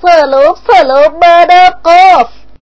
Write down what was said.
Slurp, slurp, buttercup,